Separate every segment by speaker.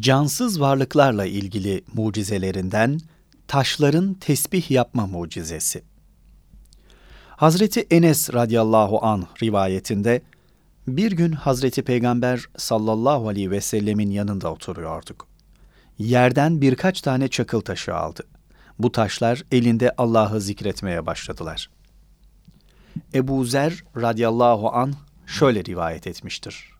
Speaker 1: cansız varlıklarla ilgili mucizelerinden taşların tesbih yapma mucizesi. Hazreti Enes radıyallahu an rivayetinde bir gün Hazreti Peygamber sallallahu aleyhi ve sellemin yanında oturuyorduk. Yerden birkaç tane çakıl taşı aldı. Bu taşlar elinde Allah'ı zikretmeye başladılar. Ebu Zer radıyallahu an şöyle rivayet etmiştir.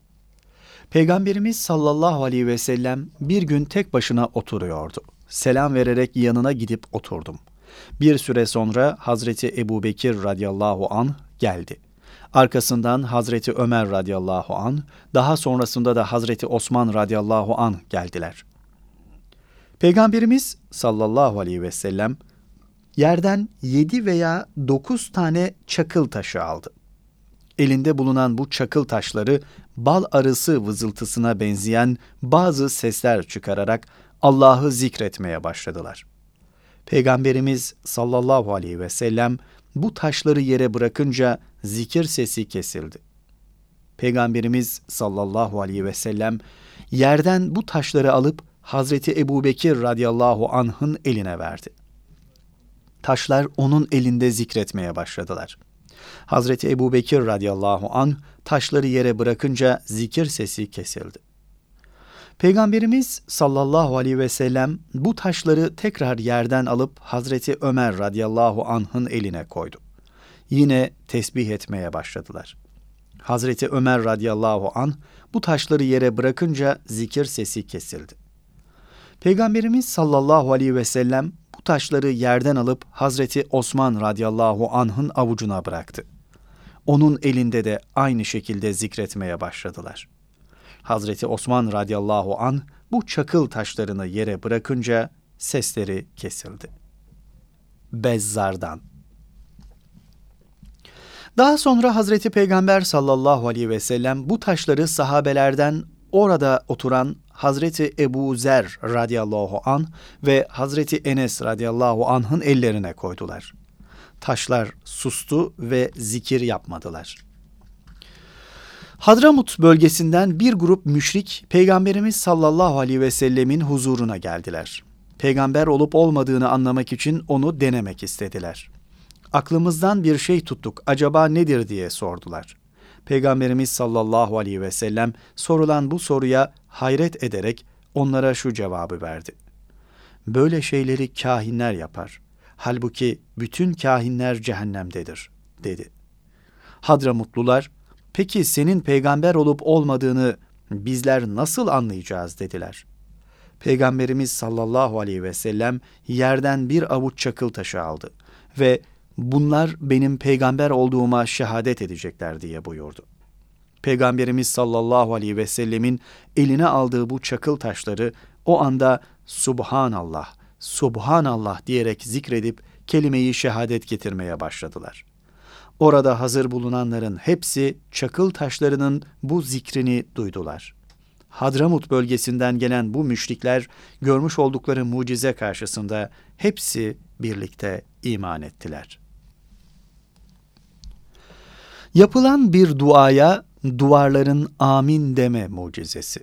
Speaker 1: Peygamberimiz sallallahu aleyhi ve sellem bir gün tek başına oturuyordu. Selam vererek yanına gidip oturdum. Bir süre sonra Hazreti Ebu Bekir radıyallahu an geldi. Arkasından Hazreti Ömer radıyallahu an, daha sonrasında da Hazreti Osman radıyallahu an geldiler. Peygamberimiz sallallahu aleyhi ve sellem yerden yedi veya dokuz tane çakıl taşı aldı. Elinde bulunan bu çakıl taşları bal arısı vızıltısına benzeyen bazı sesler çıkararak Allah'ı zikretmeye başladılar. Peygamberimiz sallallahu aleyhi ve sellem bu taşları yere bırakınca zikir sesi kesildi. Peygamberimiz sallallahu aleyhi ve sellem yerden bu taşları alıp Hazreti Ebu Bekir radıyallahu anh'ın eline verdi. Taşlar onun elinde zikretmeye başladılar.'' Hazreti Ebu Bekir radıyallahu an taşları yere bırakınca zikir sesi kesildi. Peygamberimiz sallallahu aleyhi ve sellem bu taşları tekrar yerden alıp Hazreti Ömer radıyallahu anh'ın eline koydu. Yine tesbih etmeye başladılar. Hazreti Ömer radıyallahu an bu taşları yere bırakınca zikir sesi kesildi. Peygamberimiz sallallahu aleyhi ve sellem taşları yerden alıp Hazreti Osman radıyallahu anh'ın avucuna bıraktı. Onun elinde de aynı şekilde zikretmeye başladılar. Hazreti Osman radıyallahu an bu çakıl taşlarını yere bırakınca sesleri kesildi. Bezzar'dan daha sonra Hazreti Peygamber sallallahu aleyhi ve sellem bu taşları sahabelerden orada oturan Hazreti Ebu Zer radıyallahu an ve Hazreti Enes radıyallahu anh'ın ellerine koydular. Taşlar sustu ve zikir yapmadılar. Hadramut bölgesinden bir grup müşrik Peygamberimiz sallallahu aleyhi ve sellemin huzuruna geldiler. Peygamber olup olmadığını anlamak için onu denemek istediler. Aklımızdan bir şey tuttuk, acaba nedir diye sordular. Peygamberimiz sallallahu aleyhi ve sellem sorulan bu soruya hayret ederek onlara şu cevabı verdi. Böyle şeyleri kahinler yapar. Halbuki bütün kahinler cehennemdedir, dedi. Hadramutlular, peki senin peygamber olup olmadığını bizler nasıl anlayacağız dediler. Peygamberimiz sallallahu aleyhi ve sellem yerden bir avuç çakıl taşı aldı ve bunlar benim peygamber olduğuma şehadet edecekler diye buyurdu. Peygamberimiz sallallahu aleyhi ve sellemin eline aldığı bu çakıl taşları o anda Subhanallah, Subhanallah diyerek zikredip kelimeyi şehadet getirmeye başladılar. Orada hazır bulunanların hepsi çakıl taşlarının bu zikrini duydular. Hadramut bölgesinden gelen bu müşrikler görmüş oldukları mucize karşısında hepsi birlikte iman ettiler. Yapılan bir duaya duvarların amin deme mucizesi.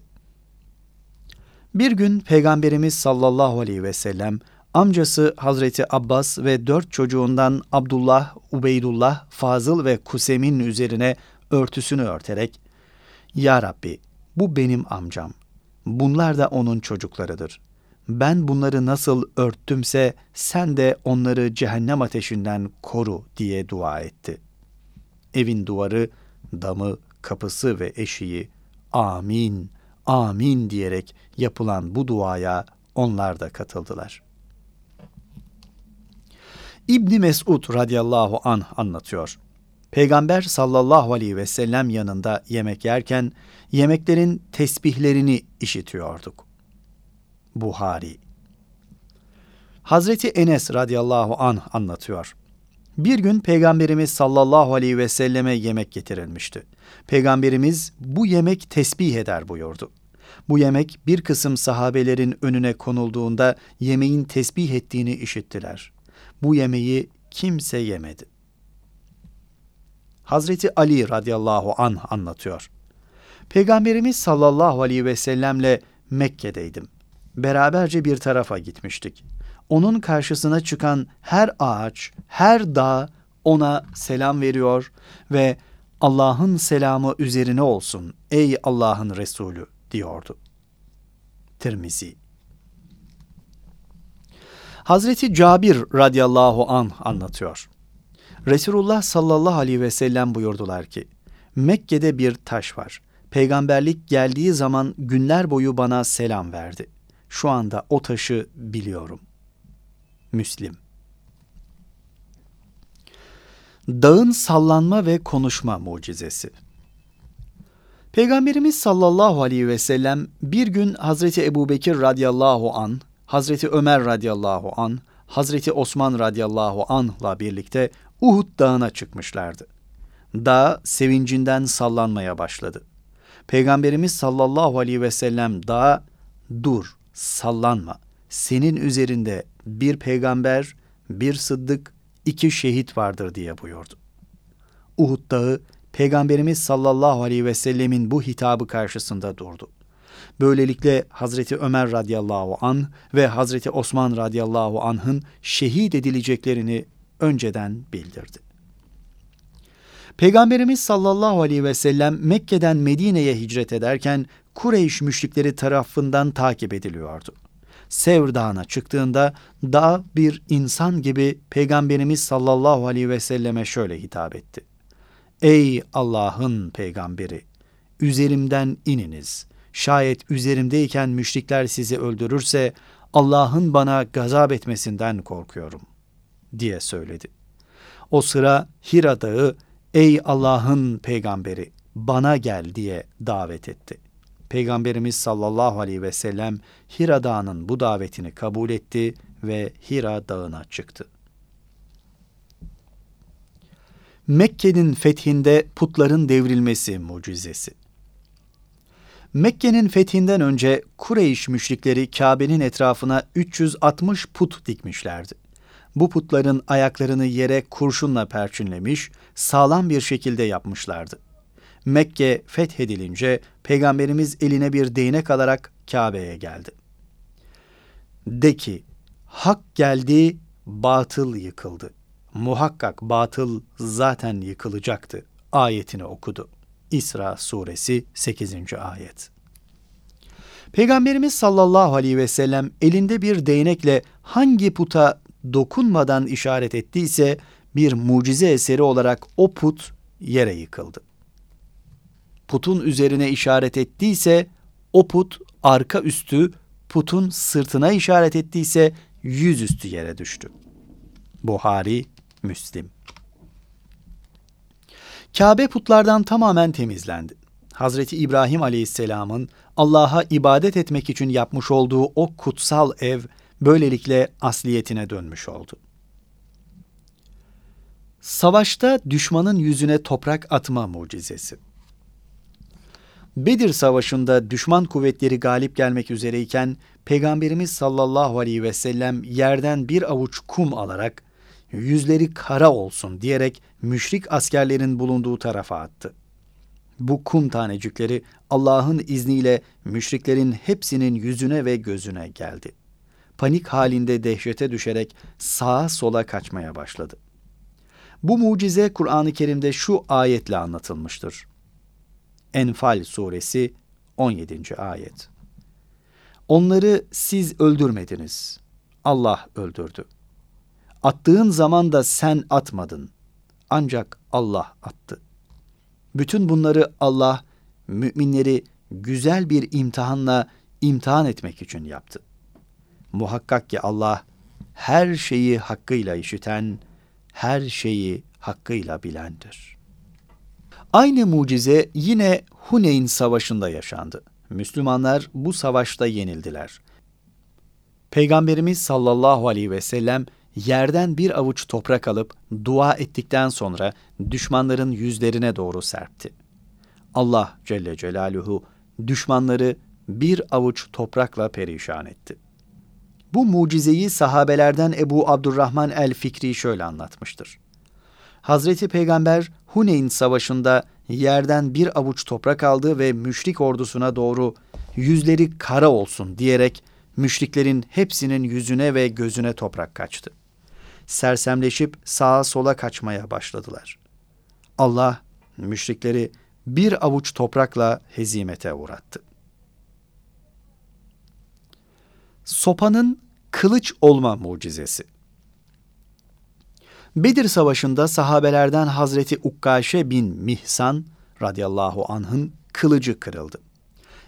Speaker 1: Bir gün Peygamberimiz sallallahu aleyhi ve sellem amcası Hazreti Abbas ve dört çocuğundan Abdullah, Ubeydullah, Fazıl ve Kusem'in üzerine örtüsünü örterek Ya Rabbi bu benim amcam. Bunlar da onun çocuklarıdır. Ben bunları nasıl örttümse sen de onları cehennem ateşinden koru diye dua etti. Evin duvarı, damı, kapısı ve eşiği amin, amin diyerek yapılan bu duaya onlar da katıldılar. İbni Mesud radıyallahu an anlatıyor. Peygamber sallallahu aleyhi ve sellem yanında yemek yerken yemeklerin tesbihlerini işitiyorduk. Buhari Hazreti Enes radıyallahu an anlatıyor. Bir gün Peygamberimiz sallallahu aleyhi ve selleme yemek getirilmişti. Peygamberimiz bu yemek tesbih eder buyurdu. Bu yemek bir kısım sahabelerin önüne konulduğunda yemeğin tesbih ettiğini işittiler. Bu yemeği kimse yemedi. Hazreti Ali radıyallahu an anlatıyor. Peygamberimiz sallallahu aleyhi ve sellemle Mekke'deydim. Beraberce bir tarafa gitmiştik. Onun karşısına çıkan her ağaç, her dağ ona selam veriyor ve Allah'ın selamı üzerine olsun ey Allah'ın Resulü diyordu. Tirmizi Hazreti Cabir radıyallahu an anlatıyor. Resulullah sallallahu aleyhi ve sellem buyurdular ki, Mekke'de bir taş var. Peygamberlik geldiği zaman günler boyu bana selam verdi. Şu anda o taşı biliyorum. Müslim Dağın sallanma ve konuşma mucizesi Peygamberimiz sallallahu aleyhi ve sellem bir gün Hazreti Ebubekir radıyallahu an, Hazreti Ömer radıyallahu an, Hazreti Osman radıyallahu anla birlikte Uhud dağına çıkmışlardı. Dağ sevincinden sallanmaya başladı. Peygamberimiz sallallahu aleyhi ve sellem dağa dur, sallanma. Senin üzerinde bir peygamber, bir sıddık, iki şehit vardır diye buyurdu. Uhud dağı Peygamberimiz sallallahu aleyhi ve sellemin bu hitabı karşısında durdu. Böylelikle Hazreti Ömer radıyallahu an ve Hazreti Osman radıyallahu anh'ın şehit edileceklerini önceden bildirdi. Peygamberimiz sallallahu aleyhi ve sellem Mekke'den Medine'ye hicret ederken Kureyş müşrikleri tarafından takip ediliyordu. Sevr Dağı'na çıktığında dağ bir insan gibi Peygamberimiz sallallahu aleyhi ve selleme şöyle hitap etti. Ey Allah'ın peygamberi! Üzerimden ininiz. Şayet üzerimdeyken müşrikler sizi öldürürse Allah'ın bana gazap etmesinden korkuyorum diye söyledi. O sıra Hira Dağı ey Allah'ın peygamberi bana gel diye davet etti. Peygamberimiz sallallahu aleyhi ve sellem Hira Dağı'nın bu davetini kabul etti ve Hira Dağı'na çıktı. Mekke'nin fethinde putların devrilmesi mucizesi. Mekke'nin fethinden önce Kureyş müşrikleri Kabe'nin etrafına 360 put dikmişlerdi. Bu putların ayaklarını yere kurşunla perçinlemiş, sağlam bir şekilde yapmışlardı. Mekke fethedilince Peygamberimiz eline bir değnek alarak Kabe'ye geldi. De ki, hak geldi, batıl yıkıldı. Muhakkak batıl zaten yıkılacaktı. Ayetini okudu. İsra suresi 8. ayet. Peygamberimiz sallallahu aleyhi ve sellem elinde bir değnekle hangi puta dokunmadan işaret ettiyse bir mucize eseri olarak o put yere yıkıldı. Putun üzerine işaret ettiyse o put arka üstü, putun sırtına işaret ettiyse yüzüstü yere düştü. Buhari, Müslim. Kabe putlardan tamamen temizlendi. Hazreti İbrahim Aleyhisselam'ın Allah'a ibadet etmek için yapmış olduğu o kutsal ev böylelikle asliyetine dönmüş oldu. Savaşta düşmanın yüzüne toprak atma mucizesi. Bedir Savaşı'nda düşman kuvvetleri galip gelmek üzereyken Peygamberimiz sallallahu aleyhi ve sellem yerden bir avuç kum alarak yüzleri kara olsun diyerek müşrik askerlerin bulunduğu tarafa attı. Bu kum tanecikleri Allah'ın izniyle müşriklerin hepsinin yüzüne ve gözüne geldi. Panik halinde dehşete düşerek sağa sola kaçmaya başladı. Bu mucize Kur'an-ı Kerim'de şu ayetle anlatılmıştır. Enfal suresi 17. ayet. Onları siz öldürmediniz. Allah öldürdü. Attığın zaman da sen atmadın. Ancak Allah attı. Bütün bunları Allah müminleri güzel bir imtihanla imtihan etmek için yaptı. Muhakkak ki Allah her şeyi hakkıyla işiten, her şeyi hakkıyla bilendir. Aynı mucize yine Huneyn Savaşı'nda yaşandı. Müslümanlar bu savaşta yenildiler. Peygamberimiz sallallahu aleyhi ve sellem yerden bir avuç toprak alıp dua ettikten sonra düşmanların yüzlerine doğru serpti. Allah Celle Celaluhu düşmanları bir avuç toprakla perişan etti. Bu mucizeyi sahabelerden Ebu Abdurrahman el-Fikri şöyle anlatmıştır. Hazreti Peygamber Huneyn Savaşı'nda yerden bir avuç toprak aldı ve müşrik ordusuna doğru yüzleri kara olsun diyerek müşriklerin hepsinin yüzüne ve gözüne toprak kaçtı. Sersemleşip sağa sola kaçmaya başladılar. Allah müşrikleri bir avuç toprakla hezimete uğrattı. Sopanın kılıç olma mucizesi. Bedir Savaşı'nda sahabelerden Hazreti Ukkaşe bin Mihsan radıyallahu anh'ın kılıcı kırıldı.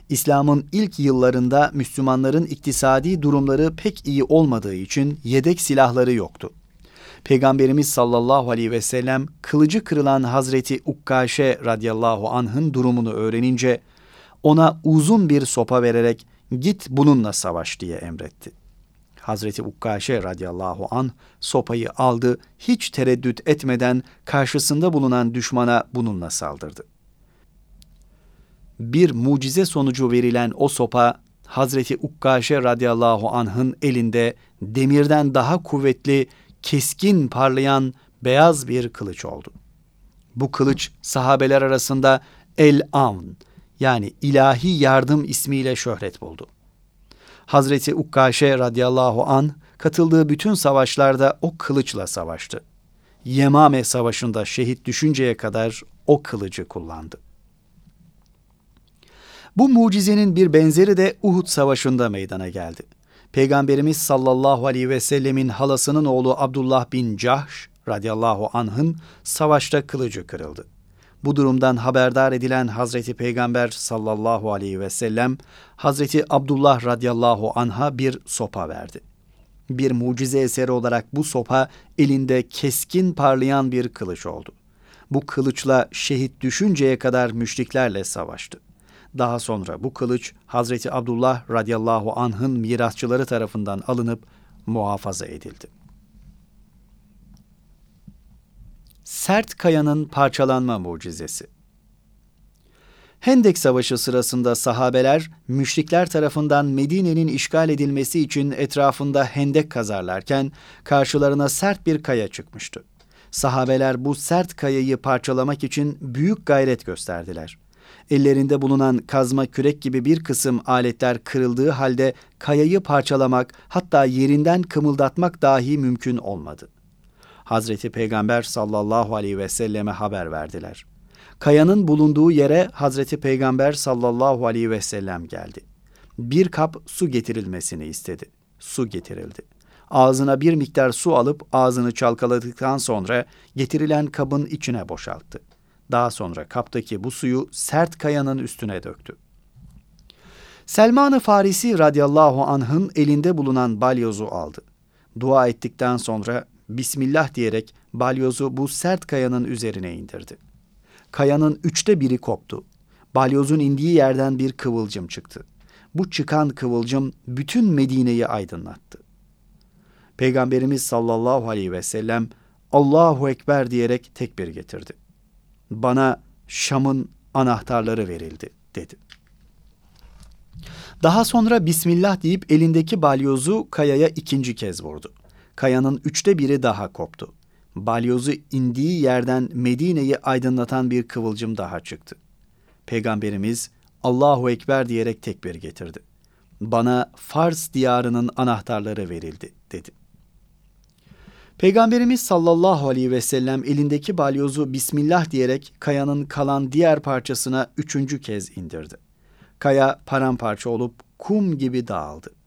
Speaker 1: İslam'ın ilk yıllarında Müslümanların iktisadi durumları pek iyi olmadığı için yedek silahları yoktu. Peygamberimiz sallallahu aleyhi ve sellem kılıcı kırılan Hazreti Ukkaşe radıyallahu anh'ın durumunu öğrenince ona uzun bir sopa vererek git bununla savaş diye emretti. Hazreti Ukkaşe radıyallahu an sopayı aldı, hiç tereddüt etmeden karşısında bulunan düşmana bununla saldırdı. Bir mucize sonucu verilen o sopa Hazreti Ukkaşe radıyallahu anh'ın elinde demirden daha kuvvetli, keskin parlayan beyaz bir kılıç oldu. Bu kılıç sahabeler arasında El-Avn yani ilahi yardım ismiyle şöhret buldu. Hazreti Ukkaşe radıyallahu an katıldığı bütün savaşlarda o kılıçla savaştı. Yemame savaşında şehit düşünceye kadar o kılıcı kullandı. Bu mucizenin bir benzeri de Uhud savaşında meydana geldi. Peygamberimiz sallallahu aleyhi ve sellemin halasının oğlu Abdullah bin Cahş radıyallahu anh'ın savaşta kılıcı kırıldı. Bu durumdan haberdar edilen Hazreti Peygamber sallallahu aleyhi ve sellem Hazreti Abdullah radıyallahu anha bir sopa verdi. Bir mucize eseri olarak bu sopa elinde keskin parlayan bir kılıç oldu. Bu kılıçla şehit düşünceye kadar müşriklerle savaştı. Daha sonra bu kılıç Hazreti Abdullah radıyallahu anh'ın mirasçıları tarafından alınıp muhafaza edildi. Sert kayanın parçalanma mucizesi. Hendek Savaşı sırasında sahabeler müşrikler tarafından Medine'nin işgal edilmesi için etrafında hendek kazarlarken karşılarına sert bir kaya çıkmıştı. Sahabeler bu sert kayayı parçalamak için büyük gayret gösterdiler. Ellerinde bulunan kazma kürek gibi bir kısım aletler kırıldığı halde kayayı parçalamak hatta yerinden kımıldatmak dahi mümkün olmadı.'' Hazreti Peygamber sallallahu aleyhi ve selleme haber verdiler. Kayanın bulunduğu yere Hazreti Peygamber sallallahu aleyhi ve sellem geldi. Bir kap su getirilmesini istedi. Su getirildi. Ağzına bir miktar su alıp ağzını çalkaladıktan sonra getirilen kabın içine boşalttı. Daha sonra kaptaki bu suyu sert kayanın üstüne döktü. Selman-ı Farisi radıyallahu anh'ın elinde bulunan balyozu aldı. Dua ettikten sonra Bismillah diyerek balyozu bu sert kayanın üzerine indirdi. Kayanın üçte biri koptu. Balyozun indiği yerden bir kıvılcım çıktı. Bu çıkan kıvılcım bütün Medine'yi aydınlattı. Peygamberimiz sallallahu aleyhi ve sellem Allahu Ekber diyerek tekbir getirdi. Bana Şam'ın anahtarları verildi dedi. Daha sonra Bismillah deyip elindeki balyozu kayaya ikinci kez vurdu kayanın üçte biri daha koptu. Balyozu indiği yerden Medine'yi aydınlatan bir kıvılcım daha çıktı. Peygamberimiz Allahu Ekber diyerek tekbir getirdi. Bana Fars diyarının anahtarları verildi dedi. Peygamberimiz sallallahu aleyhi ve sellem elindeki balyozu Bismillah diyerek kayanın kalan diğer parçasına üçüncü kez indirdi. Kaya paramparça olup kum gibi dağıldı.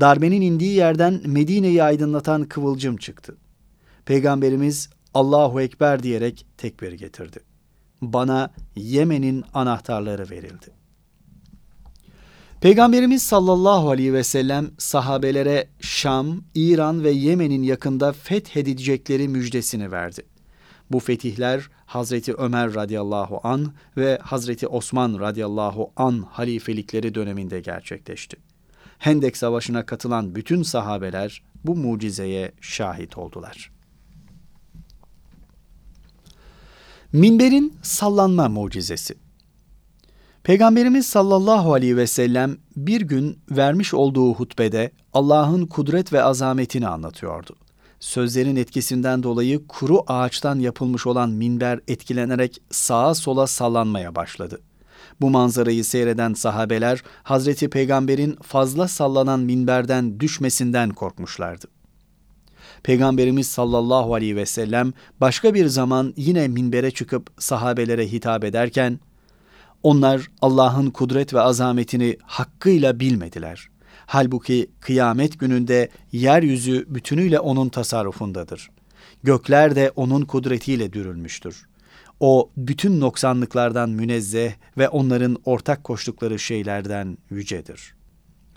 Speaker 1: Darbenin indiği yerden Medine'yi aydınlatan kıvılcım çıktı. Peygamberimiz Allahu Ekber diyerek tekbir getirdi. Bana Yemen'in anahtarları verildi. Peygamberimiz sallallahu aleyhi ve sellem sahabelere Şam, İran ve Yemen'in yakında fethedilecekleri müjdesini verdi. Bu fetihler Hazreti Ömer radıyallahu an ve Hazreti Osman radıyallahu an halifelikleri döneminde gerçekleşti. Hendek Savaşı'na katılan bütün sahabeler bu mucizeye şahit oldular. Minberin sallanma mucizesi. Peygamberimiz sallallahu aleyhi ve sellem bir gün vermiş olduğu hutbede Allah'ın kudret ve azametini anlatıyordu. Sözlerin etkisinden dolayı kuru ağaçtan yapılmış olan minber etkilenerek sağa sola sallanmaya başladı. Bu manzarayı seyreden sahabeler Hazreti Peygamber'in fazla sallanan minberden düşmesinden korkmuşlardı. Peygamberimiz sallallahu aleyhi ve sellem başka bir zaman yine minbere çıkıp sahabelere hitap ederken onlar Allah'ın kudret ve azametini hakkıyla bilmediler. Halbuki kıyamet gününde yeryüzü bütünüyle onun tasarrufundadır. Gökler de onun kudretiyle dürülmüştür. O bütün noksanlıklardan münezzeh ve onların ortak koştukları şeylerden yücedir.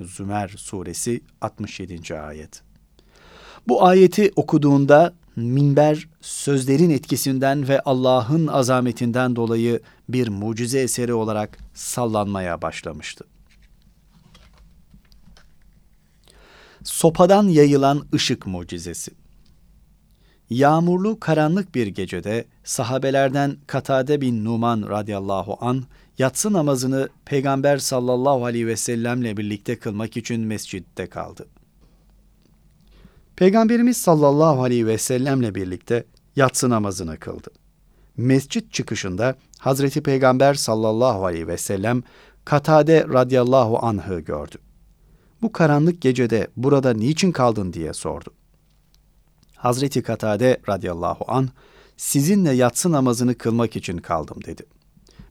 Speaker 1: Zümer suresi 67. ayet. Bu ayeti okuduğunda minber sözlerin etkisinden ve Allah'ın azametinden dolayı bir mucize eseri olarak sallanmaya başlamıştı. Sopadan yayılan ışık mucizesi. Yağmurlu karanlık bir gecede sahabelerden Katade bin Numan radıyallahu an yatsı namazını Peygamber sallallahu aleyhi ve sellemle birlikte kılmak için mescitte kaldı. Peygamberimiz sallallahu aleyhi ve sellemle birlikte yatsı namazını kıldı. Mescit çıkışında Hazreti Peygamber sallallahu aleyhi ve sellem Katade radıyallahu anh'ı gördü. Bu karanlık gecede burada niçin kaldın diye sordu. Hazreti Katade radıyallahu an sizinle yatsı namazını kılmak için kaldım dedi.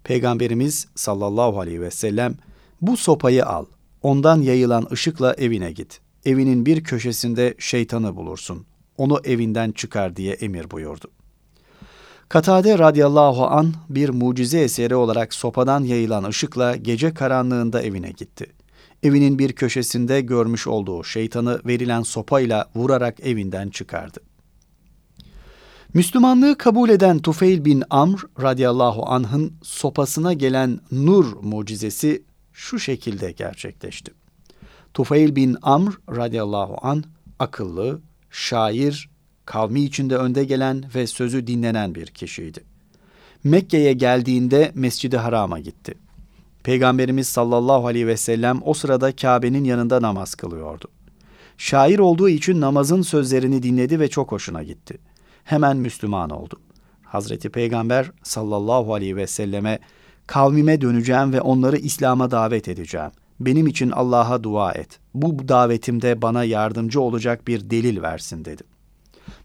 Speaker 1: Peygamberimiz sallallahu aleyhi ve sellem bu sopayı al, ondan yayılan ışıkla evine git. Evinin bir köşesinde şeytanı bulursun. Onu evinden çıkar diye emir buyurdu. Katade radıyallahu an bir mucize eseri olarak sopadan yayılan ışıkla gece karanlığında evine gitti. Evinin bir köşesinde görmüş olduğu şeytanı verilen sopayla vurarak evinden çıkardı. Müslümanlığı kabul eden Tufeil bin Amr radıyallahu anh'ın sopasına gelen nur mucizesi şu şekilde gerçekleşti. Tufeil bin Amr radıyallahu an akıllı, şair, kavmi içinde önde gelen ve sözü dinlenen bir kişiydi. Mekke'ye geldiğinde Mescid-i Haram'a gitti. Peygamberimiz sallallahu aleyhi ve sellem o sırada Kabe'nin yanında namaz kılıyordu. Şair olduğu için namazın sözlerini dinledi ve çok hoşuna gitti. Hemen Müslüman oldu. Hazreti Peygamber sallallahu aleyhi ve selleme kavmime döneceğim ve onları İslam'a davet edeceğim. Benim için Allah'a dua et. Bu davetimde bana yardımcı olacak bir delil versin dedi.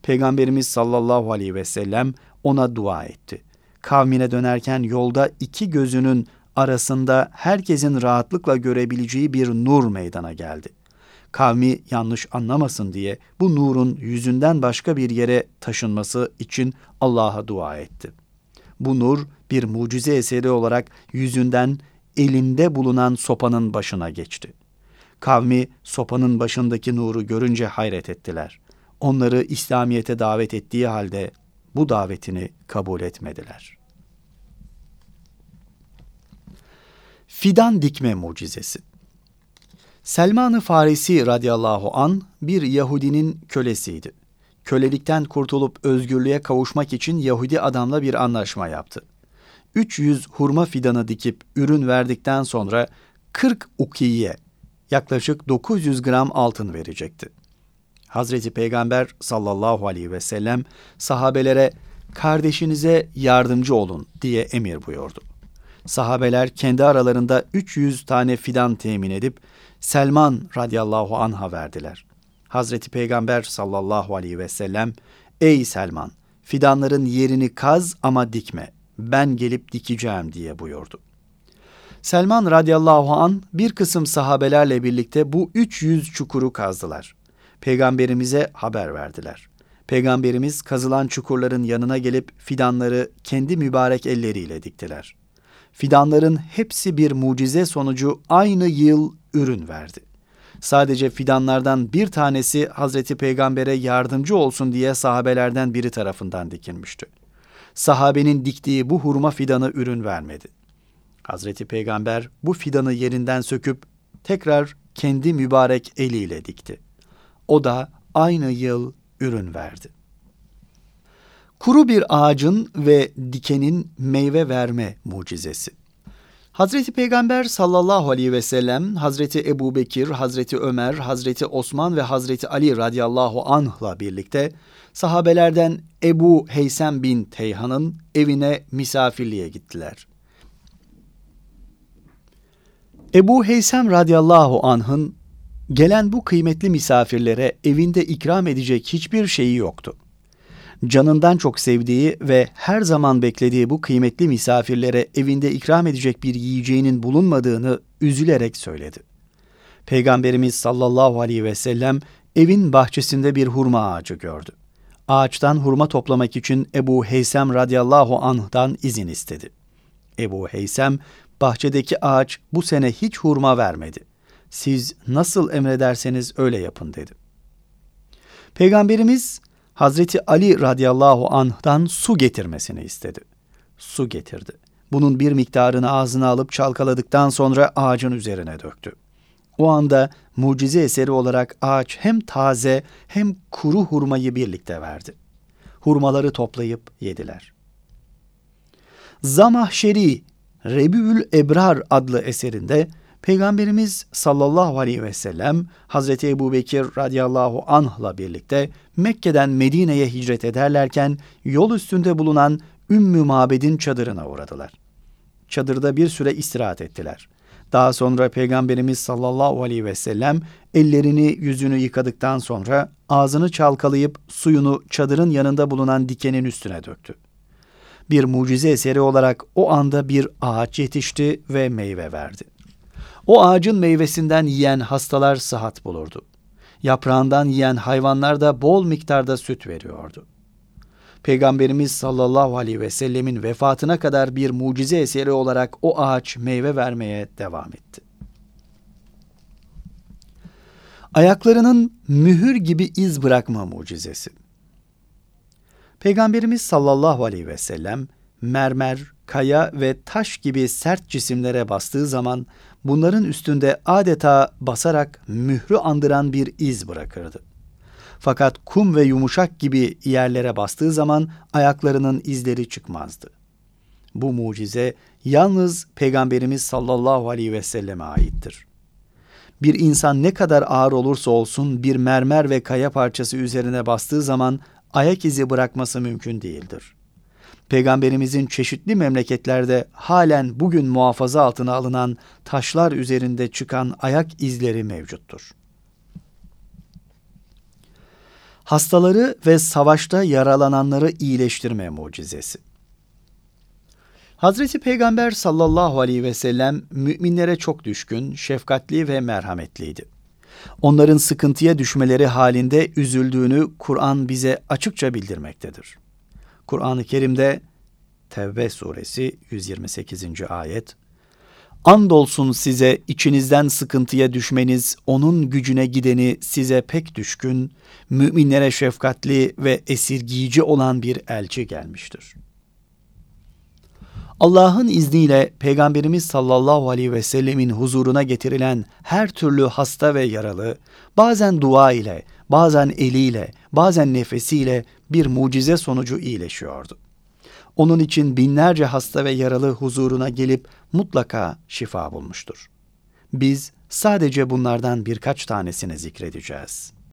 Speaker 1: Peygamberimiz sallallahu aleyhi ve sellem ona dua etti. Kavmine dönerken yolda iki gözünün arasında herkesin rahatlıkla görebileceği bir nur meydana geldi. Kavmi yanlış anlamasın diye bu nurun yüzünden başka bir yere taşınması için Allah'a dua etti. Bu nur bir mucize eseri olarak yüzünden elinde bulunan sopanın başına geçti. Kavmi sopanın başındaki nuru görünce hayret ettiler. Onları İslamiyet'e davet ettiği halde bu davetini kabul etmediler.'' Fidan dikme mucizesi. Selman-ı Farisi radıyallahu an bir Yahudinin kölesiydi. Kölelikten kurtulup özgürlüğe kavuşmak için Yahudi adamla bir anlaşma yaptı. 300 hurma fidanı dikip ürün verdikten sonra 40 ukiye yaklaşık 900 gram altın verecekti. Hazreti Peygamber sallallahu aleyhi ve sellem sahabelere kardeşinize yardımcı olun diye emir buyurdu sahabeler kendi aralarında 300 tane fidan temin edip Selman radıyallahu anha verdiler. Hazreti Peygamber sallallahu aleyhi ve sellem, Ey Selman, fidanların yerini kaz ama dikme, ben gelip dikeceğim diye buyurdu. Selman radıyallahu an bir kısım sahabelerle birlikte bu 300 çukuru kazdılar. Peygamberimize haber verdiler. Peygamberimiz kazılan çukurların yanına gelip fidanları kendi mübarek elleriyle diktiler.'' Fidanların hepsi bir mucize sonucu aynı yıl ürün verdi. Sadece fidanlardan bir tanesi Hazreti Peygamber'e yardımcı olsun diye sahabelerden biri tarafından dikilmişti. Sahabenin diktiği bu hurma fidanı ürün vermedi. Hazreti Peygamber bu fidanı yerinden söküp tekrar kendi mübarek eliyle dikti. O da aynı yıl ürün verdi. Kuru bir ağacın ve dikenin meyve verme mucizesi. Hazreti Peygamber sallallahu aleyhi ve sellem Hazreti Ebu Bekir, Hazreti Ömer, Hazreti Osman ve Hazreti Ali radıyallahu anh'la birlikte sahabelerden Ebu Heysem bin Teyhan'ın evine misafirliğe gittiler. Ebu Heysem radıyallahu anh'ın gelen bu kıymetli misafirlere evinde ikram edecek hiçbir şeyi yoktu. Canından çok sevdiği ve her zaman beklediği bu kıymetli misafirlere evinde ikram edecek bir yiyeceğinin bulunmadığını üzülerek söyledi. Peygamberimiz sallallahu aleyhi ve sellem evin bahçesinde bir hurma ağacı gördü. Ağaçtan hurma toplamak için Ebu Heysem radıyallahu anh'dan izin istedi. Ebu Heysem, bahçedeki ağaç bu sene hiç hurma vermedi. Siz nasıl emrederseniz öyle yapın dedi. Peygamberimiz Hazreti Ali radıyallahu anh'dan su getirmesini istedi. Su getirdi. Bunun bir miktarını ağzına alıp çalkaladıktan sonra ağacın üzerine döktü. O anda mucize eseri olarak ağaç hem taze hem kuru hurmayı birlikte verdi. Hurmaları toplayıp yediler. Zamahşeri Rebül Ebrar adlı eserinde Peygamberimiz sallallahu aleyhi ve sellem Hazreti Ebu Bekir radıyallahu anh'la birlikte Mekke'den Medine'ye hicret ederlerken yol üstünde bulunan Ümmü Mabed'in çadırına uğradılar. Çadırda bir süre istirahat ettiler. Daha sonra Peygamberimiz sallallahu aleyhi ve sellem ellerini yüzünü yıkadıktan sonra ağzını çalkalayıp suyunu çadırın yanında bulunan dikenin üstüne döktü. Bir mucize eseri olarak o anda bir ağaç yetişti ve meyve verdi. O ağacın meyvesinden yiyen hastalar sıhhat bulurdu. Yaprağından yiyen hayvanlar da bol miktarda süt veriyordu. Peygamberimiz sallallahu aleyhi ve sellemin vefatına kadar bir mucize eseri olarak o ağaç meyve vermeye devam etti. Ayaklarının mühür gibi iz bırakma mucizesi. Peygamberimiz sallallahu aleyhi ve sellem mermer, kaya ve taş gibi sert cisimlere bastığı zaman bunların üstünde adeta basarak mührü andıran bir iz bırakırdı. Fakat kum ve yumuşak gibi yerlere bastığı zaman ayaklarının izleri çıkmazdı. Bu mucize yalnız Peygamberimiz sallallahu aleyhi ve selleme aittir. Bir insan ne kadar ağır olursa olsun bir mermer ve kaya parçası üzerine bastığı zaman ayak izi bırakması mümkün değildir. Peygamberimizin çeşitli memleketlerde halen bugün muhafaza altına alınan taşlar üzerinde çıkan ayak izleri mevcuttur. Hastaları ve savaşta yaralananları iyileştirme mucizesi. Hazreti Peygamber sallallahu aleyhi ve sellem müminlere çok düşkün, şefkatli ve merhametliydi. Onların sıkıntıya düşmeleri halinde üzüldüğünü Kur'an bize açıkça bildirmektedir. Kur'an-ı Kerim'de Tevbe suresi 128. ayet Andolsun size içinizden sıkıntıya düşmeniz onun gücüne gideni size pek düşkün, müminlere şefkatli ve esirgiyici olan bir elçi gelmiştir. Allah'ın izniyle Peygamberimiz sallallahu aleyhi ve sellemin huzuruna getirilen her türlü hasta ve yaralı, bazen dua ile, bazen eliyle, bazen nefesiyle bir mucize sonucu iyileşiyordu. Onun için binlerce hasta ve yaralı huzuruna gelip mutlaka şifa bulmuştur. Biz sadece bunlardan birkaç tanesini zikredeceğiz.